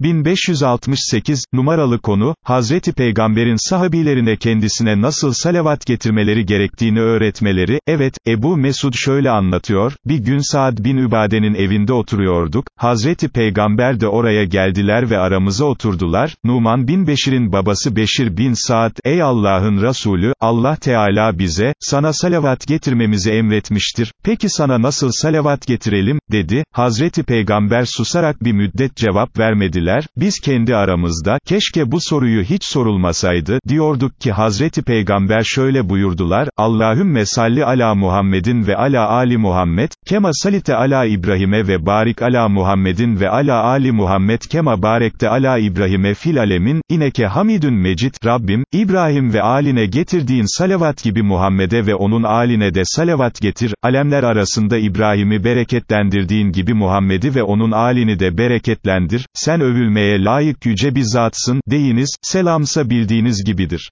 1568, numaralı konu, Hazreti Peygamber'in sahabilerine kendisine nasıl salavat getirmeleri gerektiğini öğretmeleri, evet, Ebu Mesud şöyle anlatıyor, bir gün Saad bin Übade'nin evinde oturuyorduk, Hazreti Peygamber de oraya geldiler ve aramıza oturdular, Numan bin Beşir'in babası Beşir bin Saad, ey Allah'ın Resulü, Allah Teala bize, sana salavat getirmemizi emretmiştir, peki sana nasıl salavat getirelim, dedi, Hazreti Peygamber susarak bir müddet cevap vermediler, biz kendi aramızda, keşke bu soruyu hiç sorulmasaydı, diyorduk ki Hazreti Peygamber şöyle buyurdular, Allahümme salli ala Muhammedin ve ala Ali Muhammed, kema salite ala İbrahim'e ve barik ala Muhammedin ve ala Ali Muhammed kema barekte ala İbrahim'e fil alemin, ineke hamidün mecid, Rabbim, İbrahim ve aline getirdiğin salavat gibi Muhammed'e ve onun aline de salavat getir, alemler arasında İbrahim'i bereketlendirdiğin gibi Muhammed'i ve onun alini de bereketlendir, sen övül övülmeye layık yüce bir zatsın, deyiniz, selamsa bildiğiniz gibidir.